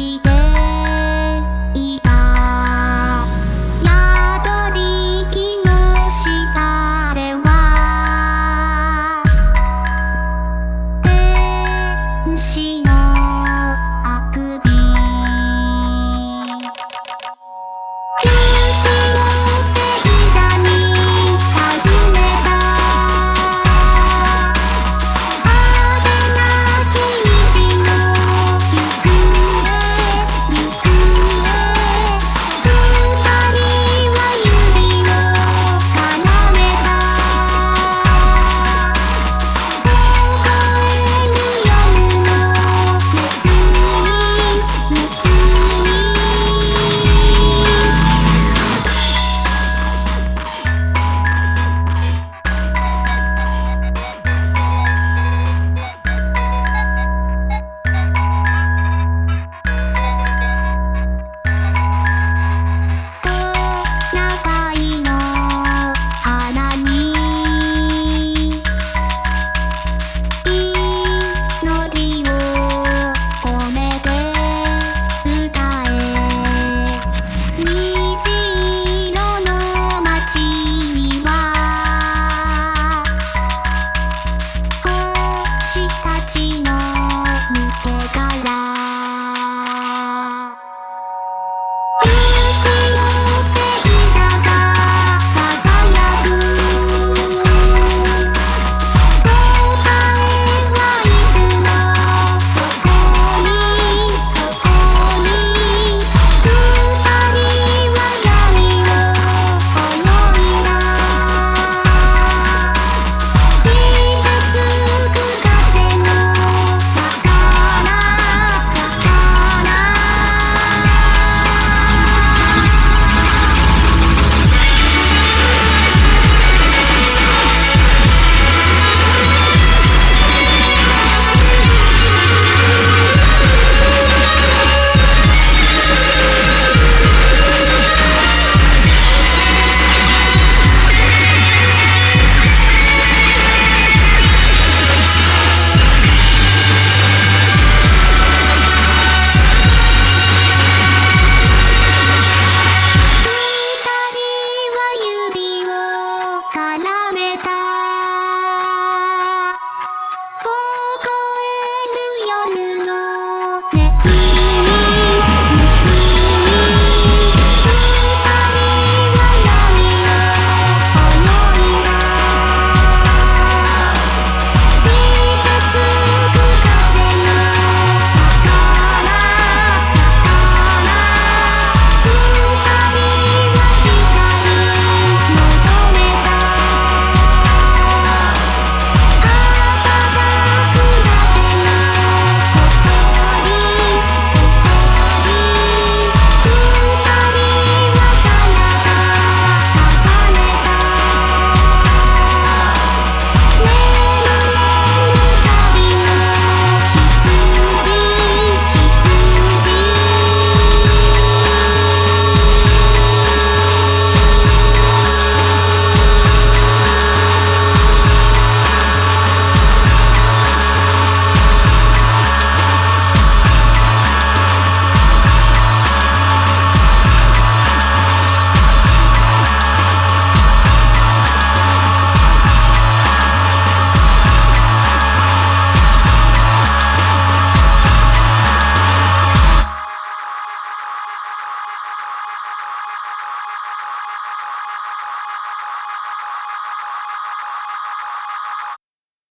necesito